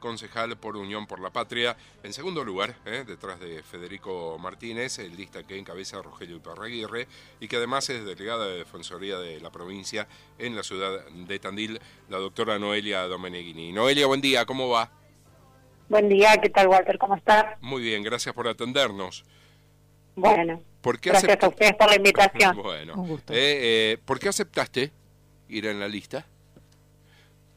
concejal por Unión por la Patria. En segundo lugar, ¿eh? detrás de Federico Martínez, el lista que encabeza Rogelio Iparraguirre y que además es delegada de Defensoría de la provincia en la ciudad de Tandil, la doctora Noelia Domeneghini. Noelia, buen día, ¿cómo va? Buen día, ¿qué tal Walter? ¿Cómo estás? Muy bien, gracias por atendernos. Bueno, gracias a ustedes por la invitación. bueno, eh, ¿por qué aceptaste ir en la lista?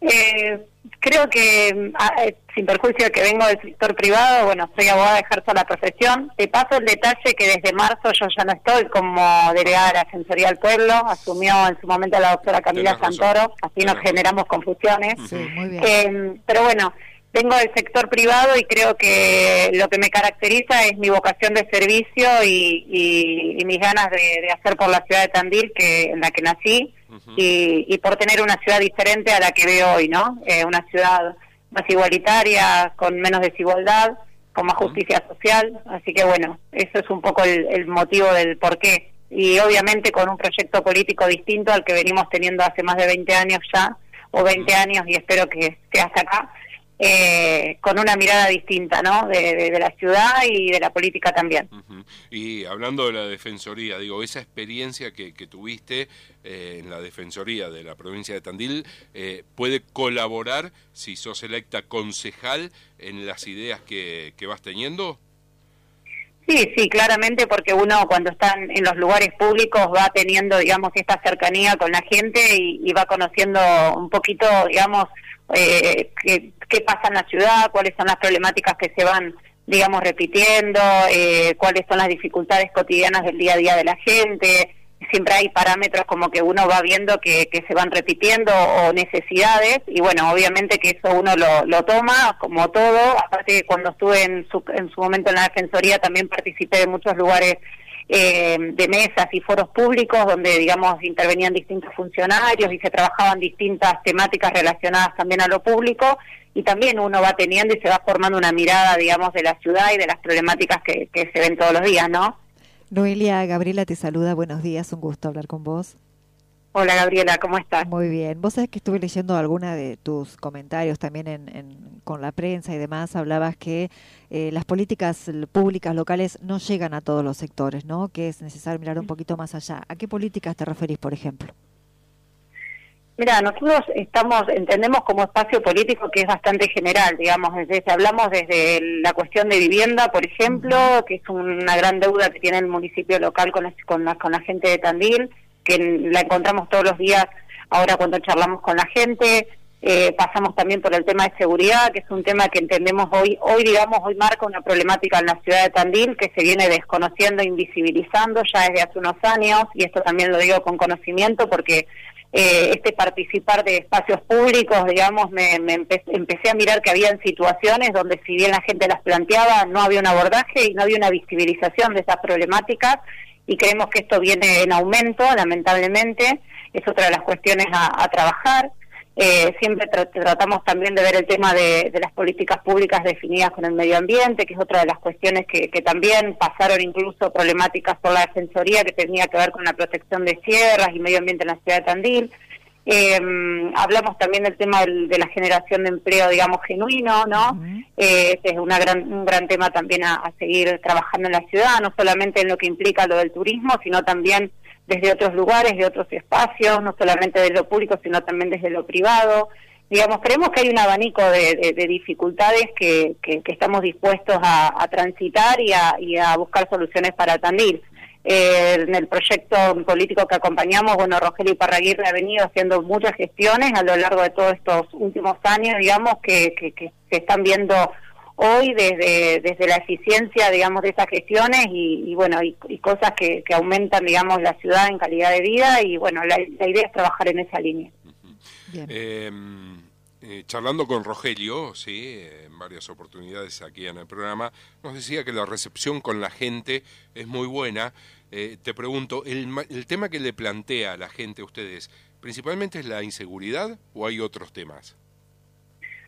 Eh, creo que, ah, eh, sin perjuicio de que vengo del sector privado, bueno, soy abogada, ejerzo la profesión. Te paso el detalle que desde marzo yo ya no estoy como delegada de la Defensoría del Pueblo, asumió en su momento la doctora Camila Santoro, así nos generamos confusiones. Eh, pero bueno, vengo del sector privado y creo que lo que me caracteriza es mi vocación de servicio y, mis ganas de, hacer por la ciudad de Tandil, que en la que nací, y, por tener una ciudad diferente a la que veo hoy, ¿no? Eh, una ciudad más igualitaria, con menos desigualdad, con más justicia social. Así que bueno, eso es un poco el, motivo del por qué. Y obviamente con un proyecto político distinto al que venimos teniendo hace más de 20 años ya, o 20 años, y espero que sea hasta acá eh, con una mirada distinta, ¿no? De, la ciudad y de la política también. Y hablando de la defensoría, digo, esa experiencia que, tuviste eh, en la defensoría de la provincia de Tandil eh, puede colaborar si sos electa concejal en las ideas que, vas teniendo. Sí, sí, claramente, porque uno cuando está en los lugares públicos va teniendo, digamos, esta cercanía con la gente y va conociendo un poquito, digamos, eh, qué, pasa en la ciudad, cuáles son las problemáticas que se van, digamos, repitiendo, eh, cuáles son las dificultades cotidianas del día a día de la gente. Siempre hay parámetros como que uno va viendo que, que se van repitiendo o necesidades y bueno, obviamente que eso uno lo, lo toma como todo. Aparte cuando estuve en su, en su momento en la Defensoría también participé de muchos lugares eh, de mesas y foros públicos donde, digamos, intervenían distintos funcionarios y se trabajaban distintas temáticas relacionadas también a lo público y también uno va teniendo y se va formando una mirada, digamos, de la ciudad y de las problemáticas que, que se ven todos los días, ¿no? Noelia, Gabriela te saluda, buenos días, un gusto hablar con vos. Hola Gabriela, ¿cómo estás? Muy bien. Vos sabés que estuve leyendo alguna de tus comentarios también en, con la prensa y demás. Hablabas que eh, las políticas públicas locales no llegan a todos los sectores, ¿no? Que es necesario mirar un poquito más allá. ¿A qué políticas te referís, por ejemplo? Mira, nosotros estamos, entendemos como espacio político que es bastante general, digamos, desde, hablamos desde la cuestión de vivienda, por ejemplo, que es una gran deuda que tiene el municipio local con con la, con la gente de Tandil, que la encontramos todos los días ahora cuando charlamos con la gente. Eh, pasamos también por el tema de seguridad, que es un tema que entendemos hoy, hoy digamos, hoy marca una problemática en la ciudad de Tandil que se viene desconociendo, invisibilizando ya desde hace unos años, y esto también lo digo con conocimiento porque eh, este participar de espacios públicos, digamos, me, empecé a mirar que había situaciones donde si bien la gente las planteaba, no había un abordaje y no había una visibilización de esas problemáticas y creemos que esto viene en aumento, lamentablemente, es otra de las cuestiones a, trabajar. Eh, siempre tratamos también de ver el tema de, las políticas públicas definidas con el medio ambiente, que es otra de las cuestiones que, también pasaron incluso problemáticas por la Defensoría, que tenía que ver con la protección de sierras y medio ambiente en la ciudad de Tandil. Eh, hablamos también del tema de la generación de empleo, digamos, genuino, ¿no? eh, este es una gran, un gran tema también a, seguir trabajando en la ciudad, no solamente en lo que implica lo del turismo, sino también desde otros lugares, de otros espacios, no solamente de lo público, sino también desde lo privado. Digamos, creemos que hay un abanico de, dificultades que, que, estamos dispuestos a, transitar y a, y a buscar soluciones para Tandil. Eh, en el proyecto político que acompañamos, bueno, Rogelio Iparraguirre ha venido haciendo muchas gestiones a lo largo de todos estos últimos años, digamos, que, que, se están viendo hoy desde, desde la eficiencia, digamos, de esas gestiones y, bueno, y, cosas que, que, aumentan, digamos, la ciudad en calidad de vida y bueno, la, idea es trabajar en esa línea. Em, eh, charlando con Rogelio, sí, en varias oportunidades aquí en el programa, nos decía que la recepción con la gente es muy buena. Eh, te pregunto, el, el, tema que le plantea a la gente a ustedes, ¿principalmente es la inseguridad o hay otros temas?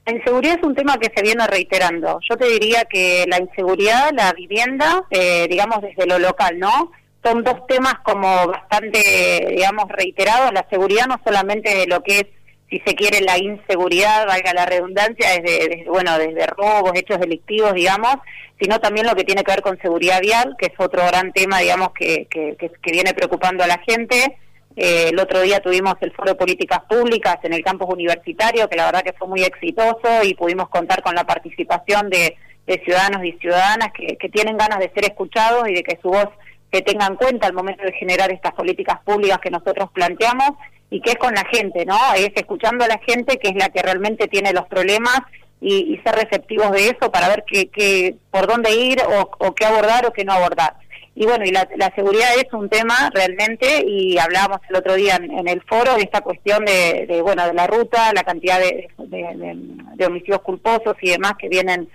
La inseguridad es un tema que se viene reiterando. Yo te diría que la inseguridad, la vivienda, eh, digamos desde lo local, ¿no? Son dos temas como bastante, digamos, reiterados. La seguridad no solamente de lo que es si se quiere, la inseguridad, valga la redundancia, desde, bueno, desde robos, hechos delictivos, digamos, sino también lo que tiene que ver con seguridad vial, que es otro gran tema, digamos, que, que, que, viene preocupando a la gente. Eh, el otro día tuvimos el foro de políticas públicas en el campus universitario, que la verdad que fue muy exitoso y pudimos contar con la participación de, de ciudadanos y ciudadanas que, que tienen ganas de ser escuchados y de que su voz se tenga en cuenta al momento de generar estas políticas públicas que nosotros planteamos y que es con la gente, ¿no? Es escuchando a la gente que es la que realmente tiene los problemas y, ser receptivos de eso para ver qué, por dónde ir o, qué abordar o qué no abordar. Y bueno, y la, seguridad es un tema realmente, y hablábamos el otro día en, el foro de esta cuestión de, bueno, de la ruta, la cantidad de, de, homicidios culposos y demás que vienen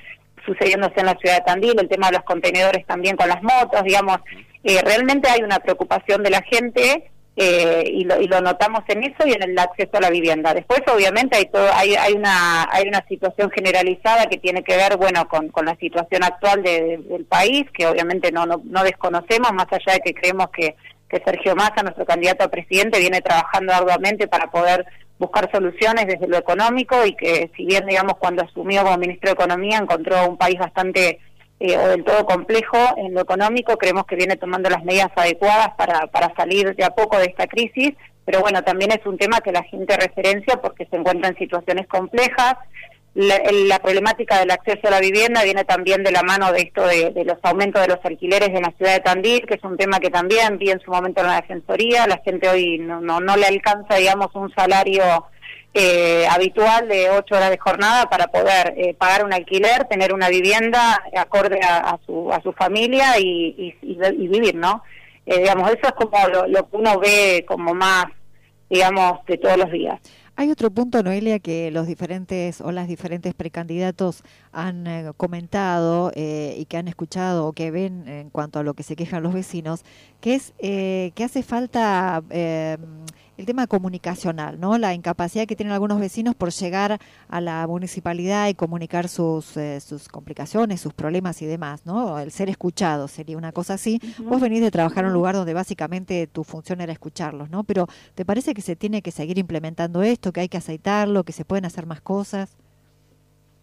sucediéndose en la ciudad de Tandil, el tema de los contenedores también con las motos, digamos, eh, realmente hay una preocupación de la gente eh, y, lo, y, lo, notamos en eso y en el acceso a la vivienda. Después, obviamente, hay todo, hay, hay una hay una situación generalizada que tiene que ver, bueno, con, la situación actual del país, que obviamente no, no, no desconocemos, más allá de que creemos que, que Sergio Massa, nuestro candidato a presidente, viene trabajando arduamente para poder buscar soluciones desde lo económico y que, si bien, digamos, cuando asumió como ministro de Economía, encontró un país bastante eh, o del todo complejo en lo económico, creemos que viene tomando las medidas adecuadas para, para salir de a poco de esta crisis, pero bueno, también es un tema que la gente referencia porque se encuentra en situaciones complejas. La, problemática del acceso a la vivienda viene también de la mano de esto de, de, los aumentos de los alquileres en la ciudad de Tandil, que es un tema que también vi en su momento en la Defensoría. La gente hoy no, no, no le alcanza, digamos, un salario eh, habitual de ocho horas de jornada para poder eh, pagar un alquiler, tener una vivienda acorde a, su, a su familia y, vivir, ¿no? Eh, digamos, eso es como lo, que uno ve como más, digamos, de todos los días. Hay otro punto, Noelia, que los diferentes o las diferentes precandidatos han eh, comentado y que han escuchado o que ven en cuanto a lo que se quejan los vecinos, que es que hace falta el tema comunicacional, ¿no? La incapacidad que tienen algunos vecinos por llegar a la municipalidad y comunicar sus, eh, sus complicaciones, sus problemas y demás, ¿no? El ser escuchado sería una cosa así. Vos venís de trabajar en un lugar donde básicamente tu función era escucharlos, ¿no? Pero ¿te parece que se tiene que seguir implementando esto, que hay que aceitarlo, que se pueden hacer más cosas?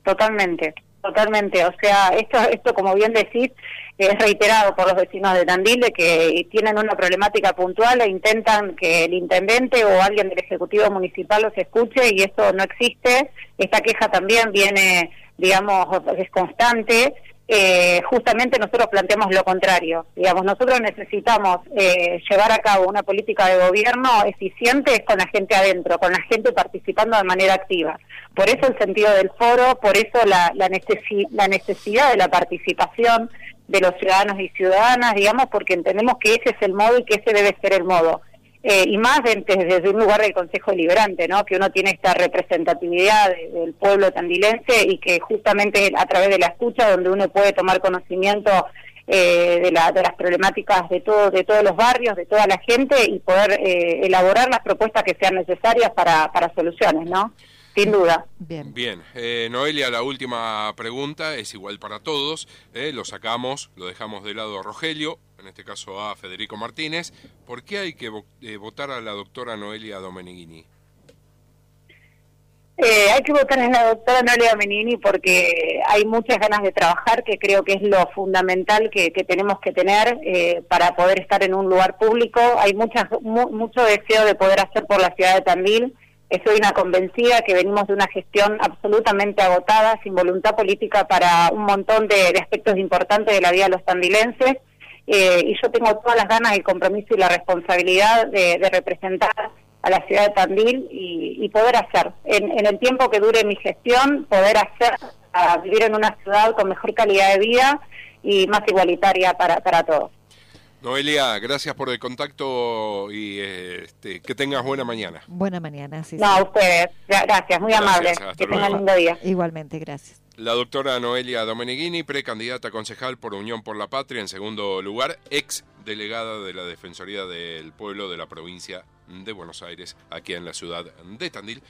Totalmente, totalmente. O sea, esto, esto como bien decís, es reiterado por los vecinos de Tandil que tienen una problemática puntual e intentan que el intendente o alguien del Ejecutivo Municipal los escuche y eso no existe. Esta queja también viene, digamos, es constante. Eh, justamente nosotros planteamos lo contrario. Digamos, nosotros necesitamos eh, llevar a cabo una política de gobierno eficiente con la gente adentro, con la gente participando de manera activa. Por eso el sentido del foro, por eso la, la, la necesidad de la participación de los ciudadanos y ciudadanas, digamos, porque entendemos que ese es el modo y que ese debe ser el modo. Eh, y más desde, un lugar del Consejo Deliberante, ¿no? que uno tiene esta representatividad del pueblo tandilense y que justamente a través de la escucha donde uno puede tomar conocimiento eh, de, la, de las problemáticas de, todo, de todos los barrios, de toda la gente y poder eh, elaborar las propuestas que sean necesarias para, para soluciones, ¿no? sin duda. Bien. Bien. Eh, Noelia, la última pregunta es igual para todos. Eh, lo sacamos, lo dejamos de lado a Rogelio, en este caso a Federico Martínez. ¿Por qué hay que eh, votar a la doctora Noelia Domeneghini? hay que votar a la doctora Noelia Domeneghini porque hay muchas ganas de trabajar, que creo que es lo fundamental que, tenemos que tener para poder estar en un lugar público. Hay muchas, mucho deseo de poder hacer por la ciudad de Tandil soy una convencida que venimos de una gestión absolutamente agotada, sin voluntad política para un montón de, aspectos importantes de la vida de los tandilenses. Eh, y yo tengo todas las ganas, el compromiso y la responsabilidad de, representar a la ciudad de Tandil y, poder hacer, en, el tiempo que dure mi gestión, poder hacer a vivir en una ciudad con mejor calidad de vida y más igualitaria para, para todos. Noelia, gracias por el contacto y este, que tengas buena mañana. Buena mañana, sí. No, ustedes. Gracias, muy amable. Que tengan lindo día. Igualmente, gracias. La doctora Noelia Domeneghini, precandidata concejal por Unión por la Patria, en segundo lugar, ex delegada de la Defensoría del Pueblo de la provincia de Buenos Aires, aquí en la ciudad de Tandil.